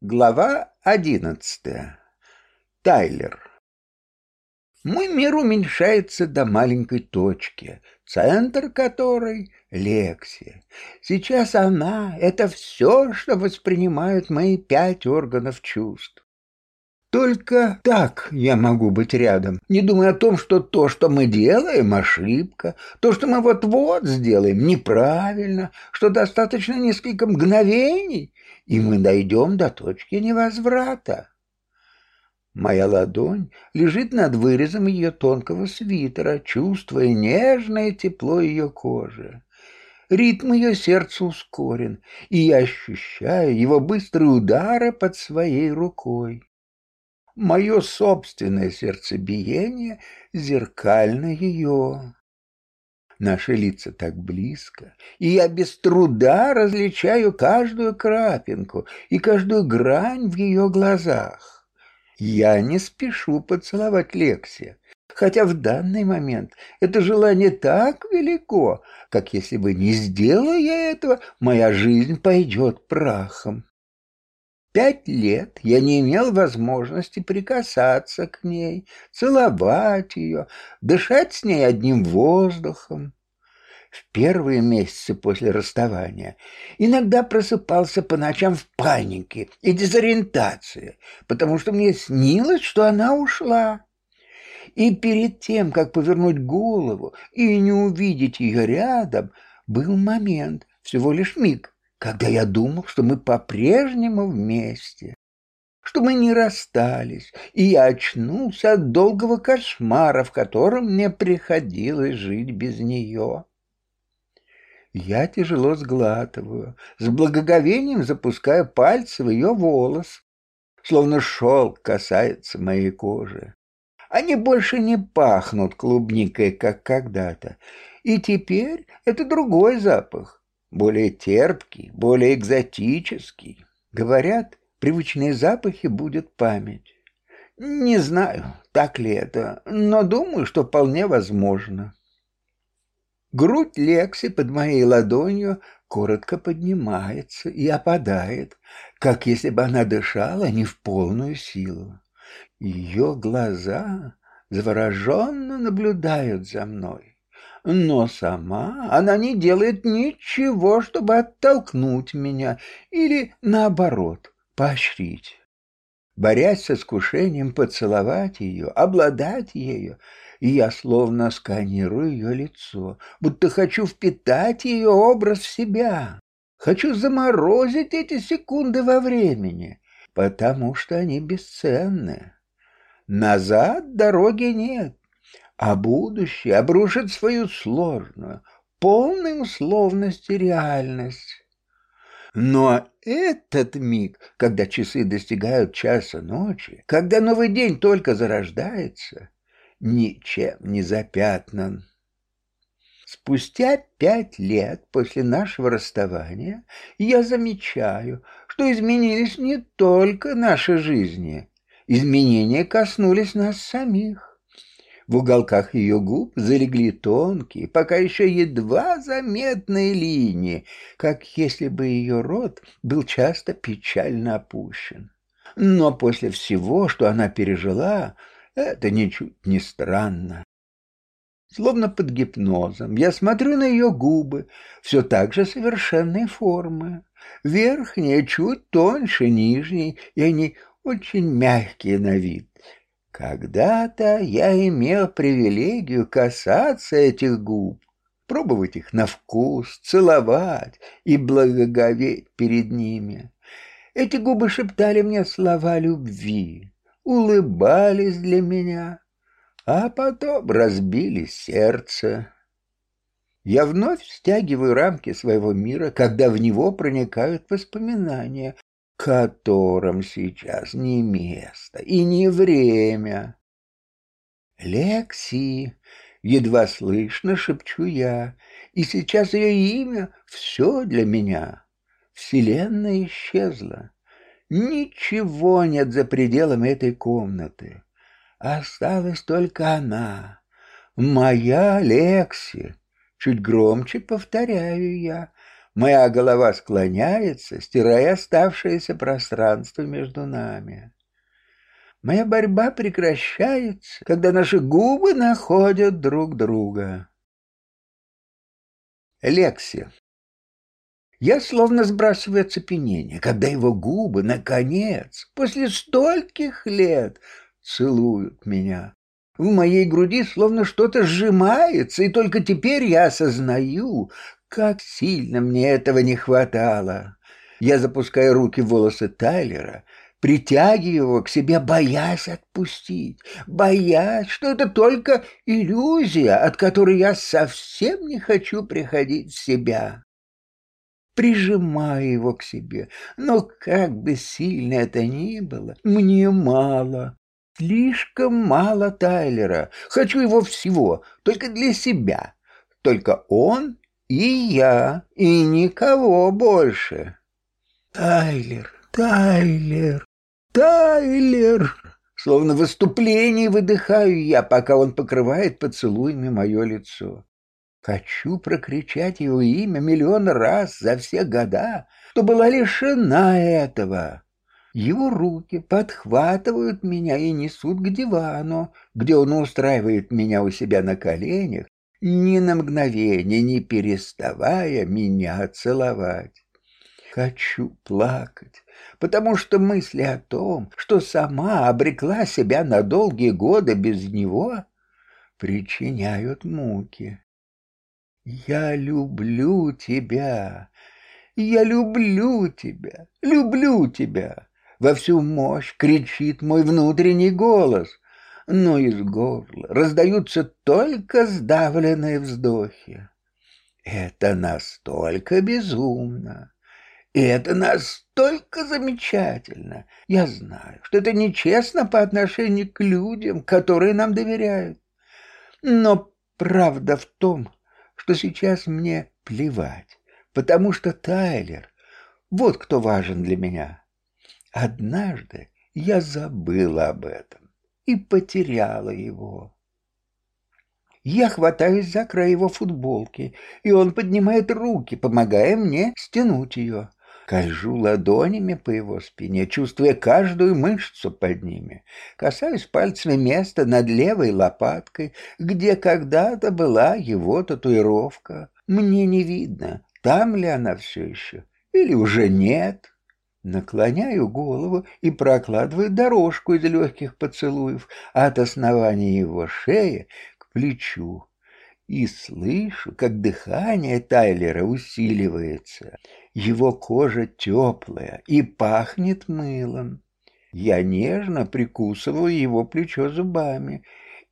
Глава одиннадцатая. Тайлер. Мой мир уменьшается до маленькой точки, центр которой — Лекси. Сейчас она — это все, что воспринимают мои пять органов чувств. Только так я могу быть рядом, не думая о том, что то, что мы делаем, ошибка, то, что мы вот-вот сделаем, неправильно, что достаточно несколько мгновений, и мы дойдем до точки невозврата. Моя ладонь лежит над вырезом ее тонкого свитера, чувствуя нежное тепло ее кожи. Ритм ее сердца ускорен, и я ощущаю его быстрые удары под своей рукой. Мое собственное сердцебиение зеркально ее. Наши лица так близко, и я без труда различаю каждую крапинку и каждую грань в ее глазах. Я не спешу поцеловать Лекси, хотя в данный момент это желание так велико, как если бы не сделая я этого, моя жизнь пойдет прахом. Пять лет я не имел возможности прикасаться к ней, целовать ее, дышать с ней одним воздухом. В первые месяцы после расставания иногда просыпался по ночам в панике и дезориентации, потому что мне снилось, что она ушла. И перед тем, как повернуть голову и не увидеть ее рядом, был момент, всего лишь миг, когда я думал, что мы по-прежнему вместе, что мы не расстались, и я очнулся от долгого кошмара, в котором мне приходилось жить без нее. Я тяжело сглатываю, с благоговением запуская пальцы в ее волос, словно шелк касается моей кожи. Они больше не пахнут клубникой, как когда-то, и теперь это другой запах, более терпкий, более экзотический. Говорят, привычные запахи будет память. Не знаю, так ли это, но думаю, что вполне возможно. Грудь Лекси под моей ладонью коротко поднимается и опадает, как если бы она дышала не в полную силу. Ее глаза завороженно наблюдают за мной но сама она не делает ничего, чтобы оттолкнуть меня или, наоборот, поощрить. Борясь с искушением поцеловать ее, обладать ею, я словно сканирую ее лицо, будто хочу впитать ее образ в себя. Хочу заморозить эти секунды во времени, потому что они бесценны. Назад дороги нет а будущее обрушит свою сложную, полную условность реальность. Но этот миг, когда часы достигают часа ночи, когда новый день только зарождается, ничем не запятнан. Спустя пять лет после нашего расставания я замечаю, что изменились не только наши жизни, изменения коснулись нас самих. В уголках ее губ залегли тонкие, пока еще едва заметные линии, как если бы ее рот был часто печально опущен. Но после всего, что она пережила, это ничуть не странно. Словно под гипнозом, я смотрю на ее губы, все так же совершенной формы. Верхние чуть тоньше нижней, и они очень мягкие на вид. Когда-то я имел привилегию касаться этих губ, пробовать их на вкус, целовать и благоговеть перед ними. Эти губы шептали мне слова любви, улыбались для меня, а потом разбили сердце. Я вновь стягиваю рамки своего мира, когда в него проникают воспоминания, которым сейчас не место и не время. Лекси, едва слышно шепчу я, и сейчас ее имя — все для меня. Вселенная исчезла. Ничего нет за пределами этой комнаты. Осталась только она, моя Лекси. Чуть громче повторяю я, Моя голова склоняется, стирая оставшееся пространство между нами. Моя борьба прекращается, когда наши губы находят друг друга. Лекси. Я словно сбрасываю оцепенение, когда его губы, наконец, после стольких лет, целуют меня. В моей груди словно что-то сжимается, и только теперь я осознаю, как сильно мне этого не хватало. Я запускаю руки в волосы Тайлера, притягиваю его к себе, боясь отпустить, боясь, что это только иллюзия, от которой я совсем не хочу приходить в себя. Прижимаю его к себе, но как бы сильно это ни было, мне мало. Слишком мало Тайлера. Хочу его всего, только для себя. Только он и я, и никого больше. Тайлер, Тайлер, Тайлер! Словно в выступлении выдыхаю я, пока он покрывает поцелуями мое лицо. Хочу прокричать его имя миллион раз за все года, что была лишена этого. Его руки подхватывают меня и несут к дивану, где он устраивает меня у себя на коленях, ни на мгновение не переставая меня целовать. Хочу плакать, потому что мысли о том, что сама обрекла себя на долгие годы без него, причиняют муки. Я люблю тебя, я люблю тебя, люблю тебя. Во всю мощь кричит мой внутренний голос, но из горла раздаются только сдавленные вздохи. Это настолько безумно, и это настолько замечательно. Я знаю, что это нечестно по отношению к людям, которые нам доверяют. Но правда в том, что сейчас мне плевать, потому что Тайлер — вот кто важен для меня. Однажды я забыла об этом и потеряла его. Я хватаюсь за край его футболки, и он поднимает руки, помогая мне стянуть ее. Кольжу ладонями по его спине, чувствуя каждую мышцу под ними. Касаюсь пальцами места над левой лопаткой, где когда-то была его татуировка. Мне не видно, там ли она все еще или уже нет. Наклоняю голову и прокладываю дорожку из легких поцелуев от основания его шеи к плечу и слышу, как дыхание Тайлера усиливается. Его кожа теплая и пахнет мылом. Я нежно прикусываю его плечо зубами,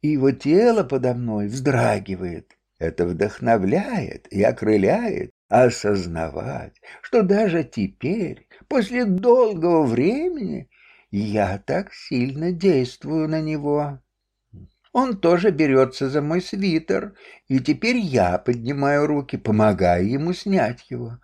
и его тело подо мной вздрагивает. Это вдохновляет и окрыляет осознавать, что даже теперь, после долгого времени, я так сильно действую на него. Он тоже берется за мой свитер, и теперь я поднимаю руки, помогая ему снять его.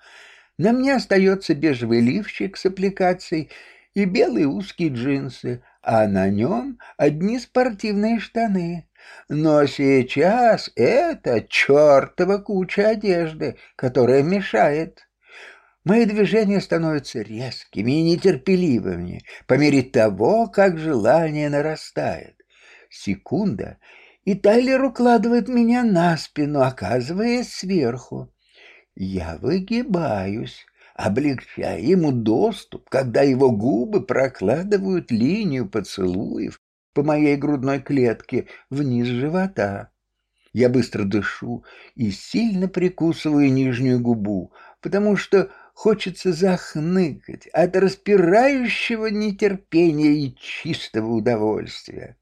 На мне остается бежевый лифчик с аппликацией и белые узкие джинсы, а на нем одни спортивные штаны. Но сейчас это чертова куча одежды, которая мешает. Мои движения становятся резкими и нетерпеливыми по мере того, как желание нарастает секунда, и Тайлер укладывает меня на спину, оказываясь сверху. Я выгибаюсь, облегчая ему доступ, когда его губы прокладывают линию поцелуев по моей грудной клетке вниз живота. Я быстро дышу и сильно прикусываю нижнюю губу, потому что хочется захныкать от распирающего нетерпения и чистого удовольствия.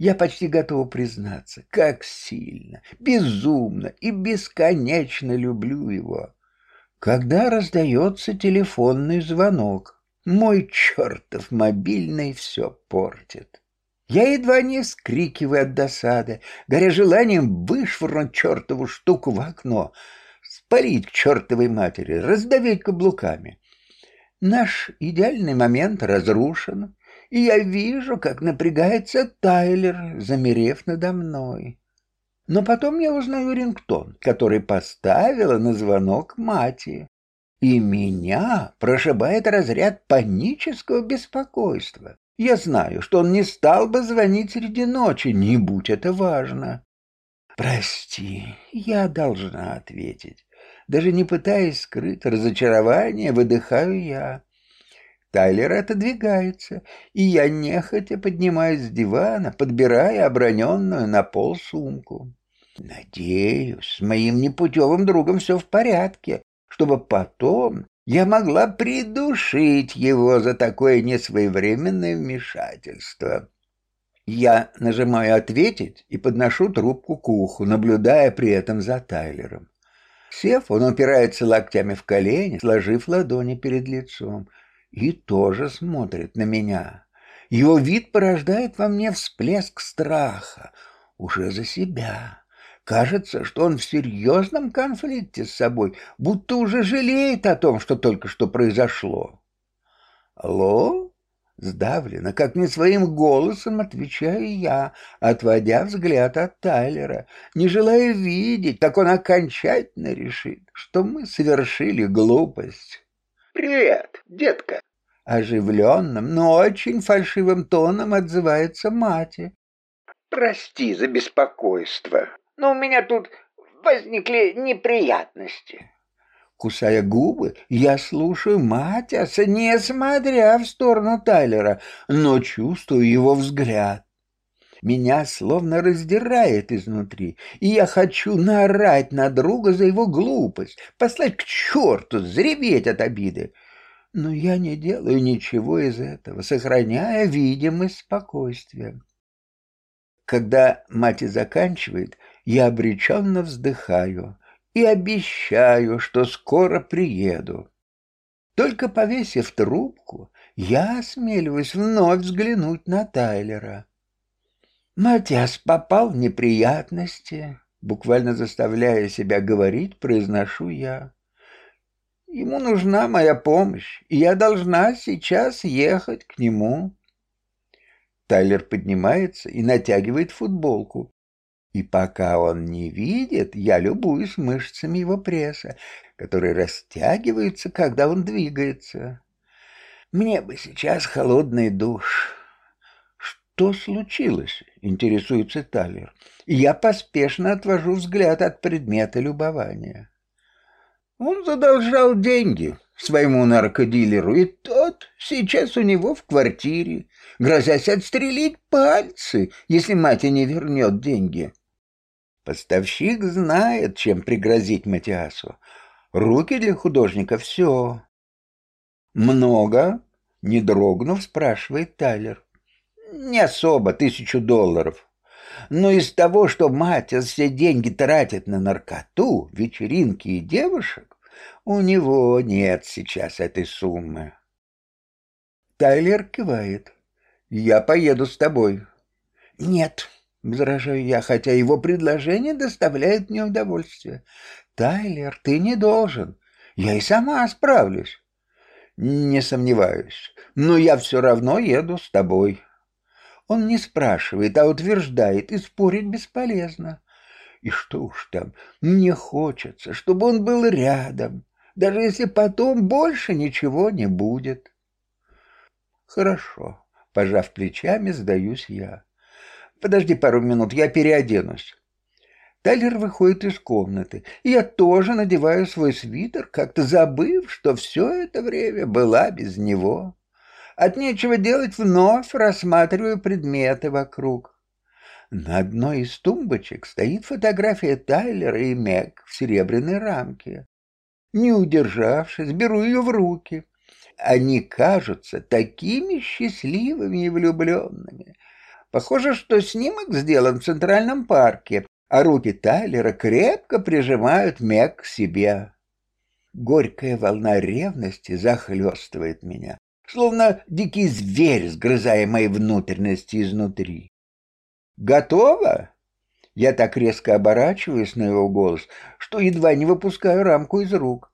Я почти готова признаться, как сильно, безумно и бесконечно люблю его. Когда раздается телефонный звонок, мой чертов мобильный все портит. Я едва не вскрикиваю от досады, горя желанием вышвырнуть чертову штуку в окно, спалить к чертовой матери, раздавить каблуками. Наш идеальный момент разрушен, и я вижу, как напрягается Тайлер, замерев надо мной. Но потом я узнаю рингтон, который поставила на звонок мати. И меня прошибает разряд панического беспокойства. Я знаю, что он не стал бы звонить среди ночи, не будь это важно. Прости, я должна ответить. Даже не пытаясь скрыть разочарование, выдыхаю я. Тайлер отодвигается, и я нехотя поднимаюсь с дивана, подбирая оброненную на пол сумку. Надеюсь, с моим непутевым другом все в порядке, чтобы потом я могла придушить его за такое несвоевременное вмешательство. Я нажимаю «Ответить» и подношу трубку к уху, наблюдая при этом за Тайлером. Сев, он упирается локтями в колени, сложив ладони перед лицом, и тоже смотрит на меня. Его вид порождает во мне всплеск страха, уже за себя. Кажется, что он в серьезном конфликте с собой, будто уже жалеет о том, что только что произошло. «Алло?» Сдавленно, как не своим голосом, отвечаю я, отводя взгляд от Тайлера, не желая видеть, как он окончательно решит, что мы совершили глупость. «Привет, детка!» Оживленным, но очень фальшивым тоном отзывается мать. «Прости за беспокойство, но у меня тут возникли неприятности». Кусая губы, я слушаю Матиаса, несмотря в сторону Тайлера, но чувствую его взгляд. Меня словно раздирает изнутри, и я хочу наорать на друга за его глупость, послать к черту, зреветь от обиды. Но я не делаю ничего из этого, сохраняя видимость спокойствия. Когда мать заканчивает, я обреченно вздыхаю и обещаю, что скоро приеду. Только повесив трубку, я осмеливаюсь вновь взглянуть на Тайлера. Матиас попал в неприятности, буквально заставляя себя говорить, произношу я. Ему нужна моя помощь, и я должна сейчас ехать к нему. Тайлер поднимается и натягивает футболку. И пока он не видит, я любуюсь мышцами его пресса, которые растягиваются, когда он двигается. Мне бы сейчас холодный душ. Что случилось? Интересуется Талер. Я поспешно отвожу взгляд от предмета любования. Он задолжал деньги своему наркодилеру, и тот сейчас у него в квартире, грозясь отстрелить пальцы, если мать не вернет деньги. Поставщик знает, чем пригрозить Матиасу. Руки для художника — все. «Много?» — не дрогнув, спрашивает Тайлер. «Не особо, тысячу долларов. Но из того, что Матиас все деньги тратит на наркоту, вечеринки и девушек, у него нет сейчас этой суммы». Тайлер кивает. «Я поеду с тобой». «Нет», — возражаю я, хотя его предложение доставляет мне удовольствие. «Тайлер, ты не должен. Я и сама справлюсь». «Не сомневаюсь, но я все равно еду с тобой». Он не спрашивает, а утверждает, и спорить бесполезно. И что уж там, мне хочется, чтобы он был рядом, даже если потом больше ничего не будет. Хорошо, пожав плечами, сдаюсь я. Подожди пару минут, я переоденусь. Тайлер выходит из комнаты, и я тоже надеваю свой свитер, как-то забыв, что все это время была без него. От нечего делать вновь рассматриваю предметы вокруг. На одной из тумбочек стоит фотография Тайлера и Мэг в серебряной рамке. Не удержавшись, беру ее в руки. Они кажутся такими счастливыми и влюбленными. Похоже, что снимок сделан в Центральном парке, а руки Тайлера крепко прижимают Мэг к себе. Горькая волна ревности захлестывает меня, словно дикий зверь, сгрызая мои внутренности изнутри. «Готово?» Я так резко оборачиваюсь на его голос, что едва не выпускаю рамку из рук.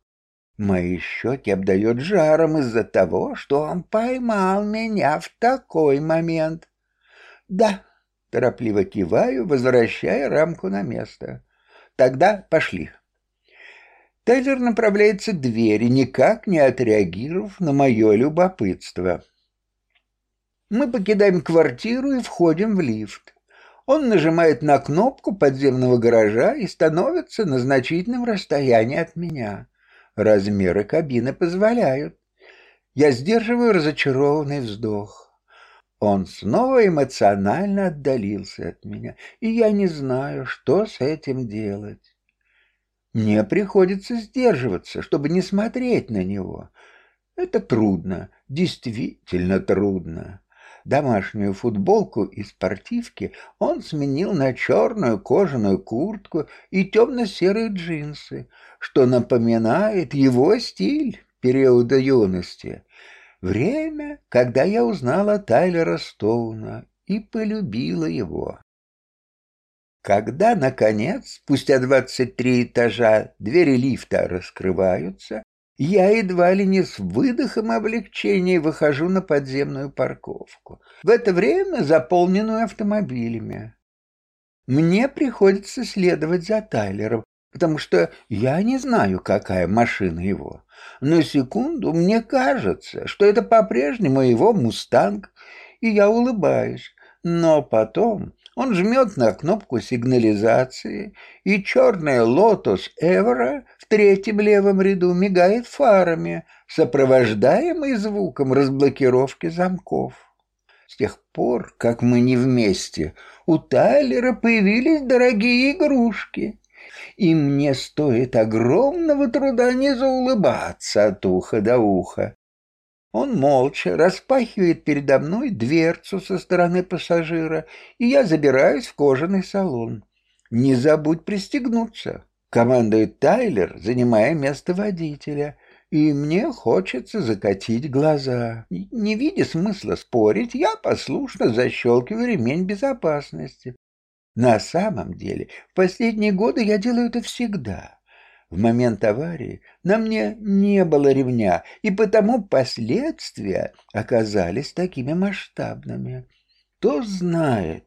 Мои щеки обдает жаром из-за того, что он поймал меня в такой момент. «Да», — торопливо киваю, возвращая рамку на место. «Тогда пошли». Тайлер направляется к двери, никак не отреагировав на мое любопытство. Мы покидаем квартиру и входим в лифт. Он нажимает на кнопку подземного гаража и становится на значительном расстоянии от меня. Размеры кабины позволяют. Я сдерживаю разочарованный вздох. Он снова эмоционально отдалился от меня, и я не знаю, что с этим делать. Мне приходится сдерживаться, чтобы не смотреть на него. Это трудно, действительно трудно. Домашнюю футболку и спортивки он сменил на черную кожаную куртку и темно-серые джинсы, что напоминает его стиль периода юности. Время, когда я узнала Тайлера Стоуна и полюбила его. Когда, наконец, спустя двадцать три этажа, двери лифта раскрываются, я едва ли не с выдохом облегчения выхожу на подземную парковку, в это время заполненную автомобилями. Мне приходится следовать за Тайлером, потому что я не знаю, какая машина его. На секунду мне кажется, что это по-прежнему его «Мустанг», и я улыбаюсь, но потом он жмет на кнопку сигнализации, и черная «Лотос Эвера» в третьем левом ряду мигает фарами, сопровождаемый звуком разблокировки замков. С тех пор, как мы не вместе, у Тайлера появились дорогие игрушки, и мне стоит огромного труда не заулыбаться от уха до уха. Он молча распахивает передо мной дверцу со стороны пассажира, и я забираюсь в кожаный салон. «Не забудь пристегнуться», — командует Тайлер, занимая место водителя, и мне хочется закатить глаза. Не видя смысла спорить, я послушно защелкиваю ремень безопасности. На самом деле, в последние годы я делаю это всегда. В момент аварии на мне не было ремня, и потому последствия оказались такими масштабными. Кто знает,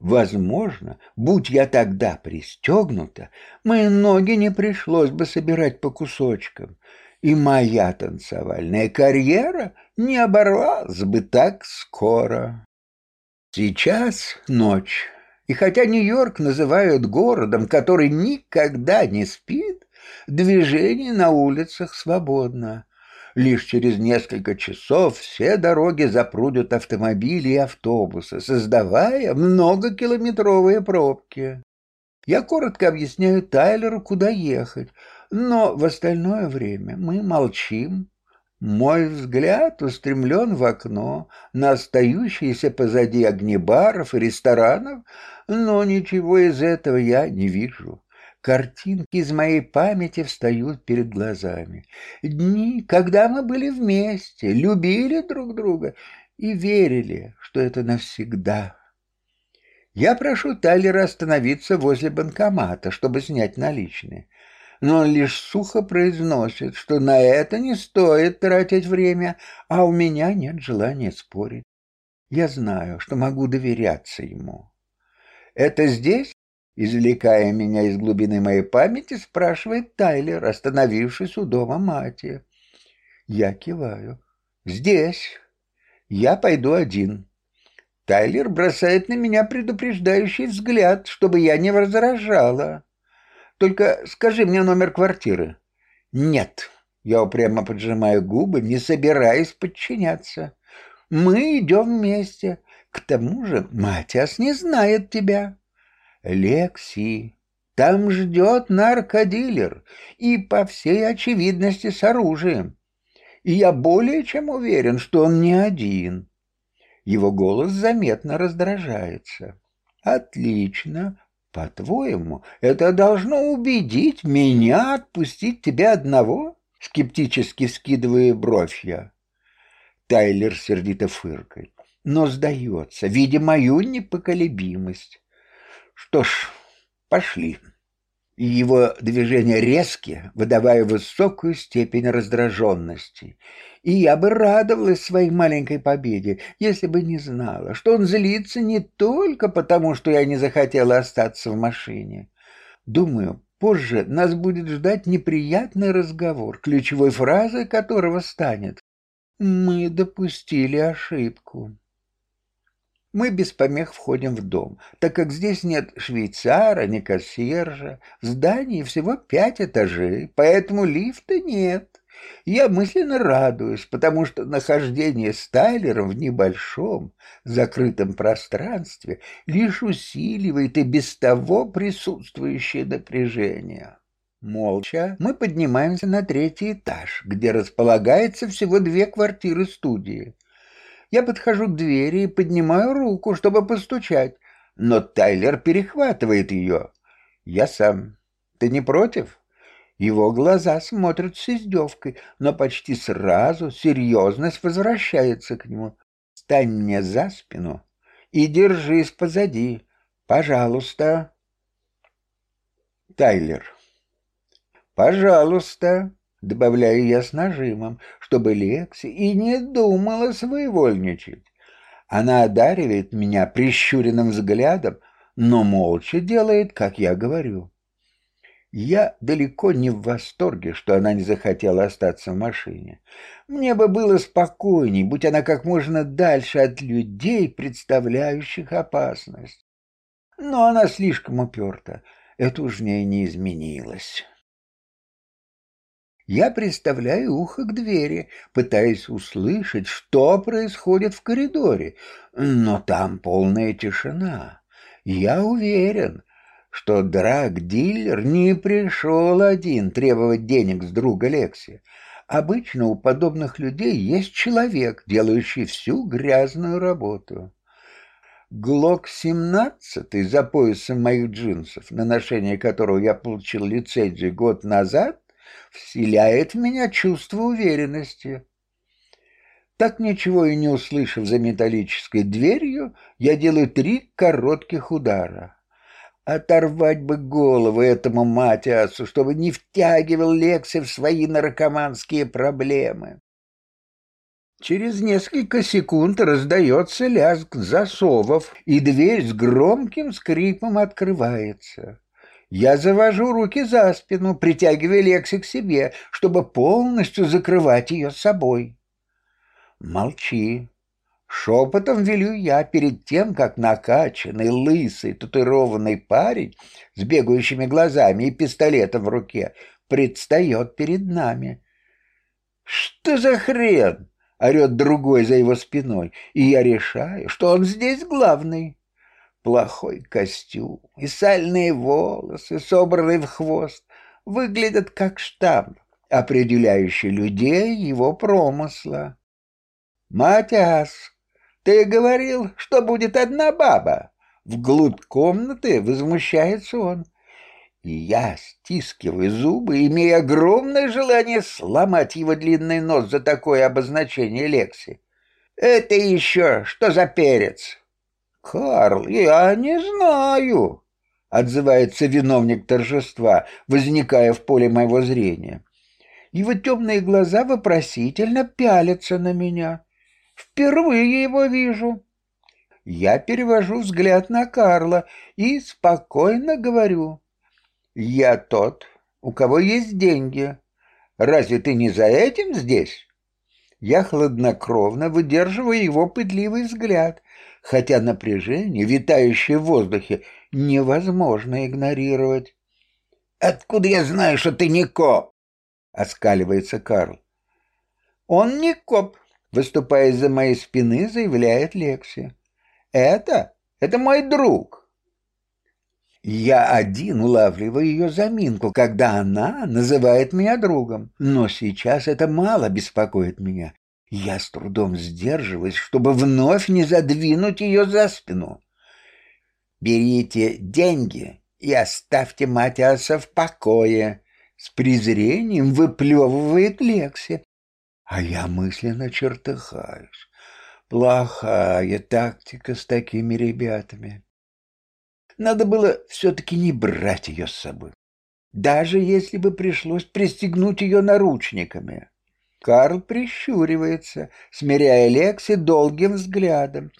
возможно, будь я тогда пристегнута, мои ноги не пришлось бы собирать по кусочкам, и моя танцевальная карьера не оборвалась бы так скоро. Сейчас ночь, и хотя Нью-Йорк называют городом, который никогда не спит, Движение на улицах свободно. Лишь через несколько часов все дороги запрудят автомобили и автобусы, создавая многокилометровые пробки. Я коротко объясняю Тайлеру, куда ехать, но в остальное время мы молчим. Мой взгляд устремлен в окно на остающиеся позади огни баров и ресторанов, но ничего из этого я не вижу. Картинки из моей памяти встают перед глазами. Дни, когда мы были вместе, любили друг друга и верили, что это навсегда. Я прошу Тайлера остановиться возле банкомата, чтобы снять наличные. Но он лишь сухо произносит, что на это не стоит тратить время, а у меня нет желания спорить. Я знаю, что могу доверяться ему. «Это здесь?» Извлекая меня из глубины моей памяти, спрашивает Тайлер, остановившись у дома мати. Я киваю. «Здесь. Я пойду один». Тайлер бросает на меня предупреждающий взгляд, чтобы я не возражала. «Только скажи мне номер квартиры». «Нет». Я упрямо поджимаю губы, не собираясь подчиняться. «Мы идем вместе. К тому же Матиас не знает тебя». Лекси, там ждет наркодилер и, по всей очевидности, с оружием. И я более чем уверен, что он не один. Его голос заметно раздражается. Отлично. По-твоему, это должно убедить меня отпустить тебя одного? Скептически вскидывая бровь я. Тайлер сердито фыркает, но сдается, видя мою непоколебимость. Что ж, пошли. Его движения резкие, выдавая высокую степень раздраженности. И я бы радовалась своей маленькой победе, если бы не знала, что он злится не только потому, что я не захотела остаться в машине. Думаю, Позже нас будет ждать неприятный разговор, ключевой фразой которого станет «Мы допустили ошибку». Мы без помех входим в дом, так как здесь нет швейцара, ни консьержа. В здании всего пять этажей, поэтому лифта нет. Я мысленно радуюсь, потому что нахождение с Тайлером в небольшом, закрытом пространстве лишь усиливает и без того присутствующее напряжение. Молча мы поднимаемся на третий этаж, где располагается всего две квартиры-студии. Я подхожу к двери и поднимаю руку, чтобы постучать, но Тайлер перехватывает ее. Я сам. Ты не против? Его глаза смотрят с издевкой, но почти сразу серьезность возвращается к нему. «Стань мне за спину и держись позади, пожалуйста». Тайлер. «Пожалуйста», — добавляю я с нажимом, чтобы Лекси и не думала своевольничать. Она одаривает меня прищуренным взглядом, но молча делает, как я говорю. Я далеко не в восторге, что она не захотела остаться в машине. Мне бы было спокойней, будь она как можно дальше от людей, представляющих опасность. Но она слишком уперта. Это уж в ней не изменилось. Я приставляю ухо к двери, пытаясь услышать, что происходит в коридоре, но там полная тишина. Я уверен, что драг-дилер не пришел один требовать денег с друга Лекси. Обычно у подобных людей есть человек, делающий всю грязную работу. Глок-17 за поясом моих джинсов, на ношение которого я получил лицензию год назад, вселяет в меня чувство уверенности. Так ничего и не услышав за металлической дверью, я делаю три коротких удара. Оторвать бы голову этому Матиасу, чтобы не втягивал Лекси в свои наркоманские проблемы. Через несколько секунд раздается лязг засовов, и дверь с громким скрипом открывается. Я завожу руки за спину, притягивая Лекси к себе, чтобы полностью закрывать ее собой. Молчи, Шепотом велю я перед тем, как накачанный, лысый, татуированный парень с бегающими глазами и пистолетом в руке предстает перед нами. «Что за хрен?» — орет другой за его спиной, и я решаю, что он здесь главный. Плохой костюм и сальные волосы, собранные в хвост, выглядят как штамп, определяющий людей его промысла. «Матиас!» Ты говорил, что будет одна баба. Вглубь комнаты возмущается он. И я стискиваю зубы, имея огромное желание сломать его длинный нос за такое обозначение Лекси. Это еще что за перец? Карл, я не знаю, отзывается виновник торжества, возникая в поле моего зрения. Его темные глаза вопросительно пялятся на меня. Впервые его вижу. Я перевожу взгляд на Карла и спокойно говорю. Я тот, у кого есть деньги. Разве ты не за этим здесь? Я хладнокровно выдерживаю его пытливый взгляд, хотя напряжение, витающее в воздухе, невозможно игнорировать. «Откуда я знаю, что ты не коп?» — оскаливается Карл. «Он не коп», Выступая из-за моей спины, заявляет Лекси. «Это? Это мой друг!» Я один улавливаю ее заминку, когда она называет меня другом. Но сейчас это мало беспокоит меня. Я с трудом сдерживаюсь, чтобы вновь не задвинуть ее за спину. «Берите деньги и оставьте Матиаса в покое», — с презрением выплевывает Лекси. А я мысленно чертыхаюсь. Плохая тактика с такими ребятами. Надо было все-таки не брать ее с собой. Даже если бы пришлось пристегнуть ее наручниками. Карл прищуривается, смиряя Лекси долгим взглядом,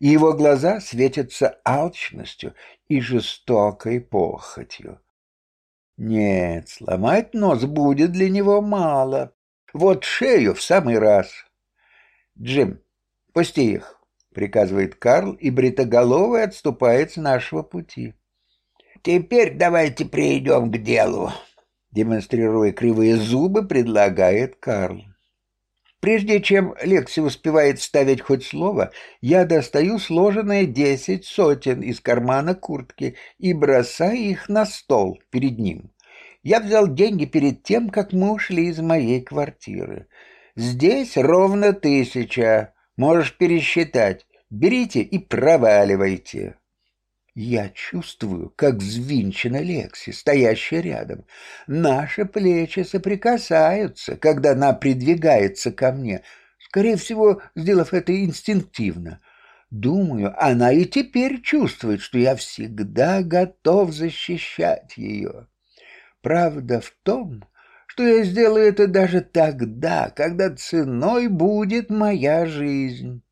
и его глаза светятся алчностью и жестокой похотью. Нет, сломать нос будет для него мало. Вот шею в самый раз. Джим, пусти их, приказывает Карл, и бритоголовый отступает с нашего пути. Теперь давайте перейдем к делу, демонстрируя кривые зубы, предлагает Карл. Прежде чем Лекси успевает вставить хоть слово, я достаю сложенные десять сотен из кармана куртки и бросаю их на стол перед ним. Я взял деньги перед тем, как мы ушли из моей квартиры. Здесь ровно тысяча. Можешь пересчитать. Берите и проваливайте. Я чувствую, как взвинчена Лекси, стоящая рядом. Наши плечи соприкасаются, когда она придвигается ко мне, скорее всего, сделав это инстинктивно. Думаю, она и теперь чувствует, что я всегда готов защищать ее. Правда в том, что я сделаю это даже тогда, когда ценой будет моя жизнь.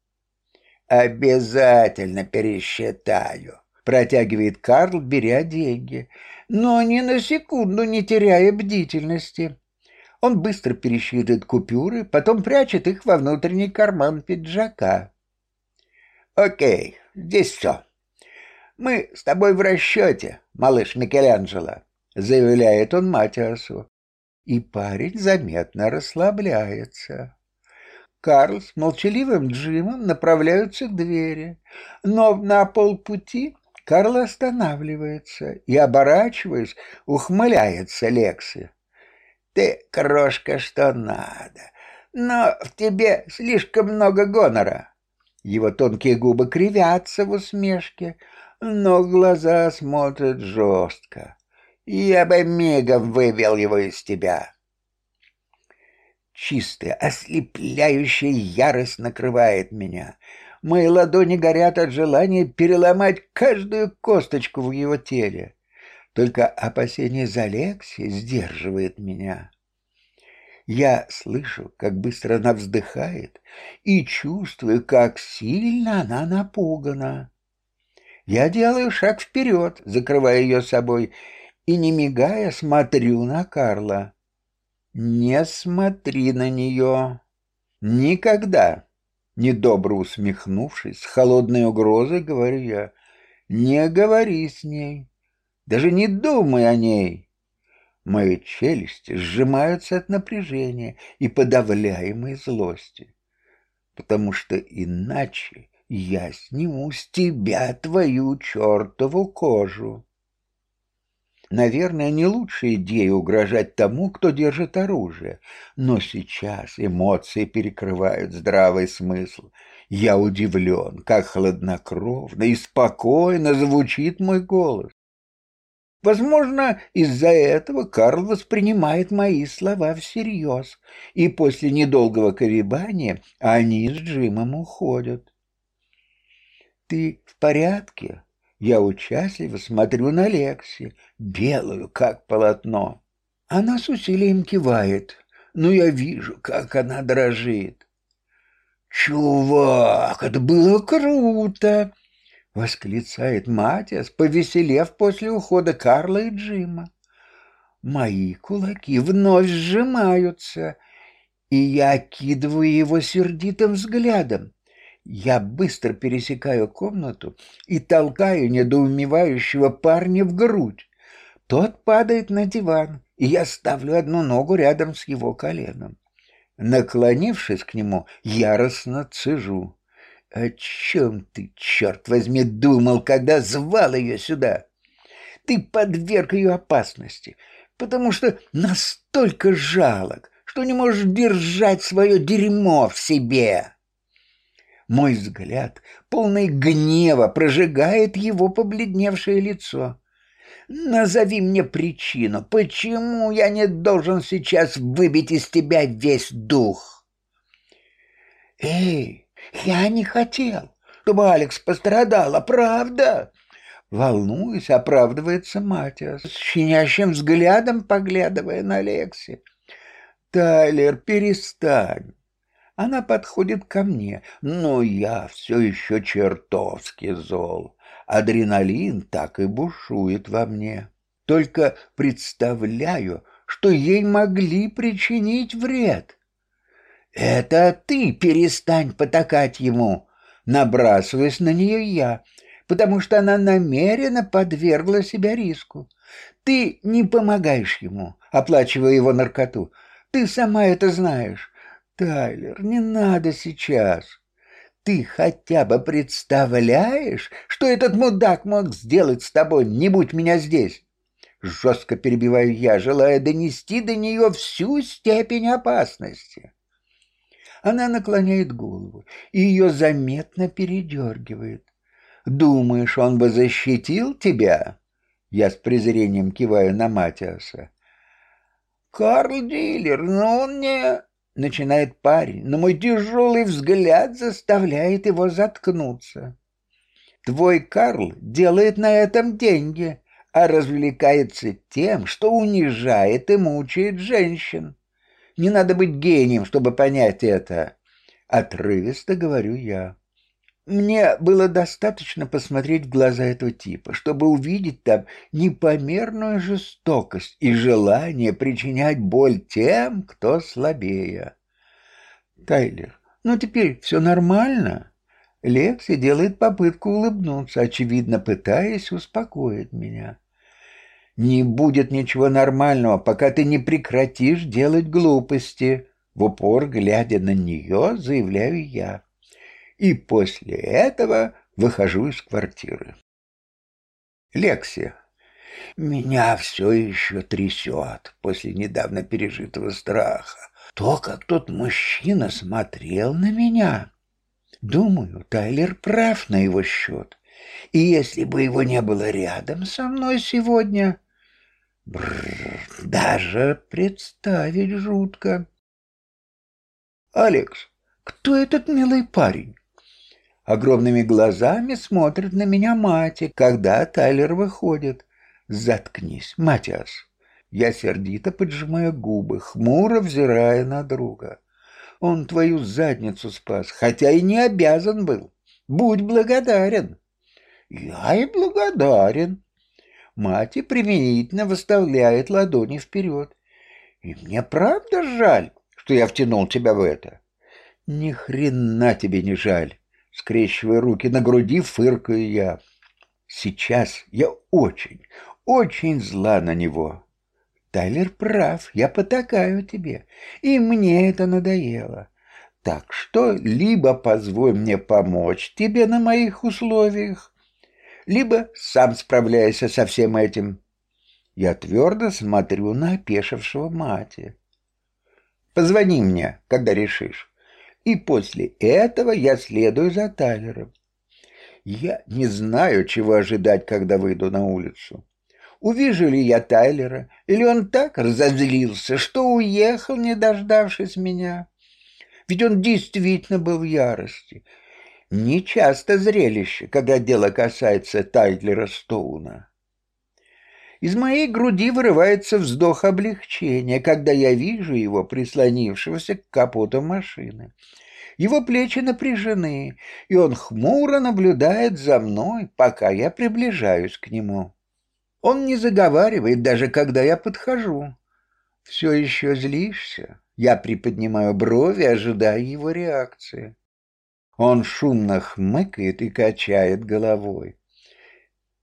Обязательно пересчитаю протягивает Карл, беря деньги, но ни на секунду не теряя бдительности. Он быстро пересчитывает купюры, потом прячет их во внутренний карман пиджака. «Окей, здесь все. Мы с тобой в расчете, малыш Микеланджело», — заявляет он Матиасу. И парень заметно расслабляется. Карл с молчаливым Джимом направляются к двери, но на полпути Карл останавливается и, оборачиваясь, ухмыляется Лекси. «Ты, крошка, что надо, но в тебе слишком много гонора». Его тонкие губы кривятся в усмешке, но глаза смотрят жестко. «Я бы мигом вывел его из тебя». Чистая, ослепляющая ярость накрывает меня — Мои ладони горят от желания переломать каждую косточку в его теле. Только опасение за Лекси сдерживает меня. Я слышу, как быстро она вздыхает, и чувствую, как сильно она напугана. Я делаю шаг вперед, закрывая ее собой, и, не мигая, смотрю на Карла. Не смотри на нее. Никогда. Недобро усмехнувшись, с холодной угрозой говорю я, «Не говори с ней, даже не думай о ней». Мои челюсти сжимаются от напряжения и подавляемой злости, потому что иначе я сниму с тебя твою чертову кожу. Наверное, не лучшая идея угрожать тому, кто держит оружие. Но сейчас эмоции перекрывают здравый смысл. Я удивлен, как хладнокровно и спокойно звучит мой голос. Возможно, из-за этого Карл воспринимает мои слова всерьез, и после недолгого колебания они с Джимом уходят. «Ты в порядке?» Я участливо смотрю на Лекси, белую, как полотно. Она с усилием кивает, но я вижу, как она дрожит. «Чувак, это было круто!» — восклицает Матиас, повеселев после ухода Карла и Джима. Мои кулаки вновь сжимаются, и я окидываю его сердитым взглядом. Я быстро пересекаю комнату и толкаю недоумевающего парня в грудь. Тот падает на диван, и я ставлю одну ногу рядом с его коленом. Наклонившись к нему, яростно цежу. «О чем ты, черт возьми, думал, когда звал ее сюда? Ты подверг ее опасности, потому что настолько жалок, что не можешь держать свое дерьмо в себе». Мой взгляд, полный гнева, прожигает его побледневшее лицо. Назови мне причину, почему я не должен сейчас выбить из тебя весь дух? Эй, я не хотел, чтобы Алекс пострадала, правда? Волнуясь, оправдывается Матиас, с щенящим взглядом поглядывая на Лекси. Тайлер, перестань. Она подходит ко мне, но я все еще чертовски зол. Адреналин так и бушует во мне. Только представляю, что ей могли причинить вред. Это ты перестань потакать ему, набрасываясь на нее я, потому что она намеренно подвергла себя риску. Ты не помогаешь ему, оплачивая его наркоту. Ты сама это знаешь. Тайлер, не надо сейчас. Ты хотя бы представляешь, что этот мудак мог сделать с тобой, не будь меня здесь? Жестко перебиваю я, желая донести до нее всю степень опасности. Она наклоняет голову, и ее заметно передергивает. «Думаешь, он бы защитил тебя?» Я с презрением киваю на Матиаса. «Карл Дилер, но он не...» Начинает парень, но мой тяжелый взгляд заставляет его заткнуться. Твой Карл делает на этом деньги, а развлекается тем, что унижает и мучает женщин. Не надо быть гением, чтобы понять это. Отрывисто говорю я. Мне было достаточно посмотреть в глаза этого типа, чтобы увидеть там непомерную жестокость и желание причинять боль тем, кто слабее. Тайлер, ну теперь все нормально? Лекси делает попытку улыбнуться, очевидно пытаясь успокоить меня. Не будет ничего нормального, пока ты не прекратишь делать глупости. В упор, глядя на нее, заявляю я и после этого выхожу из квартиры. Лексия. Меня все еще трясет после недавно пережитого страха. То, как тот мужчина смотрел на меня. Думаю, Тайлер прав на его счет. И если бы его не было рядом со мной сегодня... Бррр, даже представить жутко. Алекс, кто этот милый парень? Огромными глазами смотрит на меня мать, когда Тайлер выходит. «Заткнись, Матиас!» Я сердито поджимаю губы, хмуро взирая на друга. «Он твою задницу спас, хотя и не обязан был. Будь благодарен!» «Я и благодарен!» Мать применительно выставляет ладони вперед. «И мне правда жаль, что я втянул тебя в это?» «Ни хрена тебе не жаль!» Скрещивая руки на груди, фыркаю я. Сейчас я очень, очень зла на него. Тайлер прав, я потакаю тебе, и мне это надоело. Так что либо позволь мне помочь тебе на моих условиях, либо сам справляйся со всем этим. Я твердо смотрю на опешившего мати. Позвони мне, когда решишь и после этого я следую за Тайлером. Я не знаю, чего ожидать, когда выйду на улицу. Увижу ли я Тайлера, или он так разозлился, что уехал, не дождавшись меня. Ведь он действительно был в ярости. Нечасто зрелище, когда дело касается Тайлера Стоуна. Из моей груди вырывается вздох облегчения, когда я вижу его, прислонившегося к капоту машины. Его плечи напряжены, и он хмуро наблюдает за мной, пока я приближаюсь к нему. Он не заговаривает, даже когда я подхожу. «Все еще злишься?» Я приподнимаю брови, ожидая его реакции. Он шумно хмыкает и качает головой.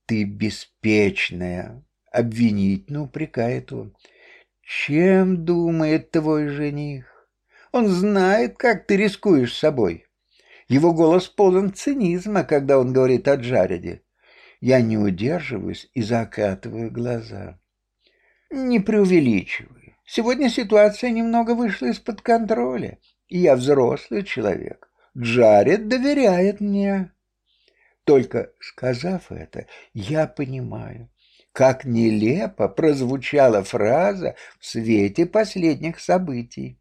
«Ты беспечная, Обвинительно упрекает он. Чем думает твой жених? Он знает, как ты рискуешь собой. Его голос полон цинизма, когда он говорит о Джареде. Я не удерживаюсь и закатываю глаза. Не преувеличиваю. Сегодня ситуация немного вышла из-под контроля, и я взрослый человек. Джаред доверяет мне. Только сказав это, я понимаю, как нелепо прозвучала фраза в свете последних событий.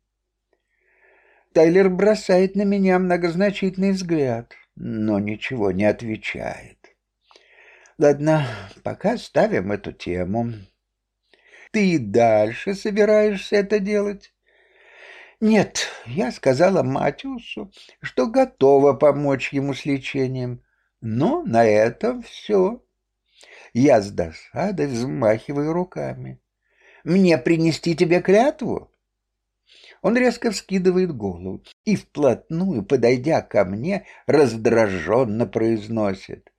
Тайлер бросает на меня многозначительный взгляд, но ничего не отвечает. Ладно, пока ставим эту тему. Ты и дальше собираешься это делать? Нет, я сказала Матиусу, что готова помочь ему с лечением, но на этом все. Я с досадой взмахиваю руками. «Мне принести тебе клятву?» Он резко вскидывает голову и, вплотную подойдя ко мне, раздраженно произносит.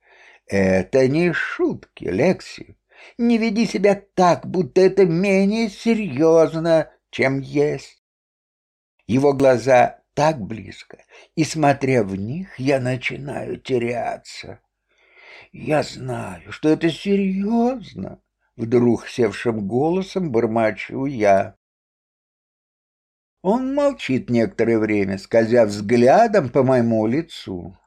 «Это не шутки, Лекси. Не веди себя так, будто это менее серьезно, чем есть». Его глаза так близко, и, смотря в них, я начинаю теряться. Я знаю, что это серьезно, вдруг севшим голосом бормочу я. Он молчит некоторое время, скользя взглядом по моему лицу.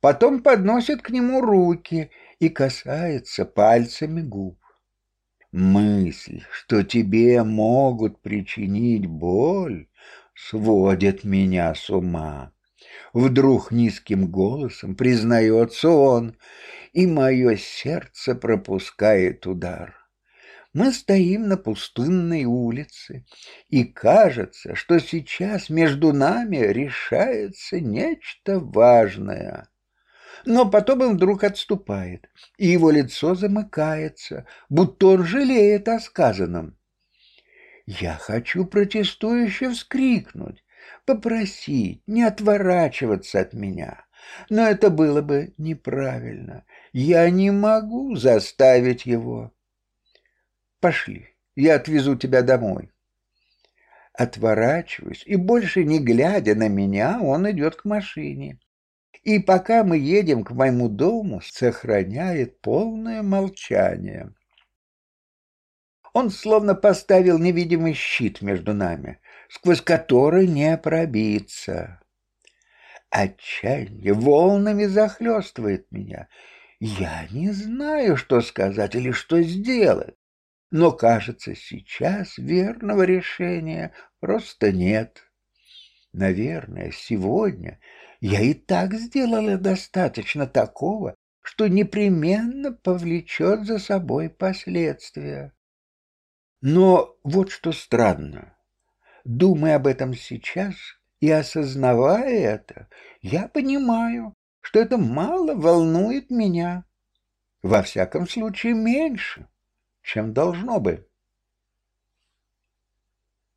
Потом подносит к нему руки и касается пальцами губ. Мысль, что тебе могут причинить боль, сводит меня с ума. Вдруг низким голосом признается он, и мое сердце пропускает удар. Мы стоим на пустынной улице, и кажется, что сейчас между нами решается нечто важное. Но потом он вдруг отступает, и его лицо замыкается, будто он жалеет о сказанном. Я хочу протестующе вскрикнуть, попросить не отворачиваться от меня, но это было бы неправильно. Я не могу заставить его. Пошли, я отвезу тебя домой. Отворачиваюсь, и больше не глядя на меня, он идет к машине. И пока мы едем к моему дому, сохраняет полное молчание. Он словно поставил невидимый щит между нами, сквозь который не пробиться. Отчаяние волнами захлестывает меня. Я не знаю, что сказать или что сделать но, кажется, сейчас верного решения просто нет. Наверное, сегодня я и так сделала достаточно такого, что непременно повлечет за собой последствия. Но вот что странно. Думая об этом сейчас и осознавая это, я понимаю, что это мало волнует меня. Во всяком случае, меньше чем должно бы.